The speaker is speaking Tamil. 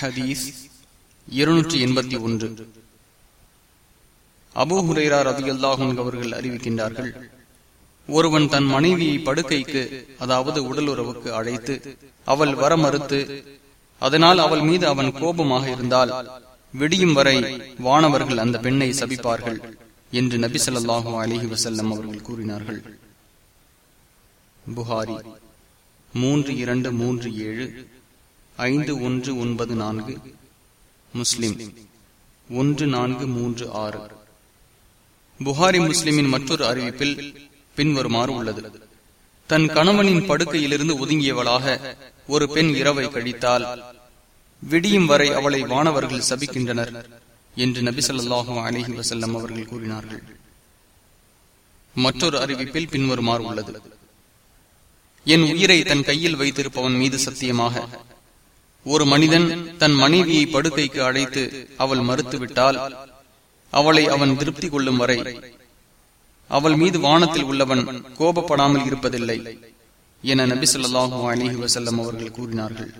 ஹதீஸ் இருநூற்றி எண்பத்தி ஒன்று. அபு ஹுரேரா ரவி அவர்கள் அறிவிக்கின்றார்கள் ஒருவன் தன் மனைவியை படுக்கைக்கு அதாவது உடலுறவுக்கு அழைத்து அவள் வர மறுத்து அதனால் அவள் மீது அவன் கோபமாக இருந்தால் விடியும் வரை வானவர்கள் அந்த பெண்ணை சபிப்பார்கள் என்று நபி சொல்லாஹு அலிஹி வசல்லம் அவர்கள் கூறினார்கள். புகாரி மூன்று இரண்டு மூன்று ஏழு. ஐந்து ஒன்று ஒன்பது நான்கு. முஸ்லிம். ஒன்று நான்கு மூன்று ஆறு. புகாரி முஸ்லிமின் மற்றொரு அறிவிப்பில் பின்வருமாறு உள்ளது. தன் கணவனின் படுக்கையிலிருந்து ஒதுங்கியவளாக ஒரு பெண் இரவை கழித்தால் விடியும் வரை அவளை வானவர்கள் சபிக்கின்றனர் என்று நபி சொல்லாஹு அலிஹி வசல்லம் அவர்கள் கூறினார்கள். மற்றொரு அறிவிப்பில் பின்வருமாறு உள்ளது. என் உயிரை தன் கையில் வைத்திருப்பவன் மீது சத்தியமாக ஒரு மனிதன் தன் மனைவியை படுக்கைக்கு அழைத்து அவள் மறுத்துவிட்டால் அவளை அவன் திருப்தி கொள்ளும் வரை அவள் மீது வானத்தில் உள்ளவன் கோபப்படாமல் இருப்பதில்லை என நபி சொல்லாஹு அலிஹி வசல்லம் அவர்கள் கூறினார்கள்.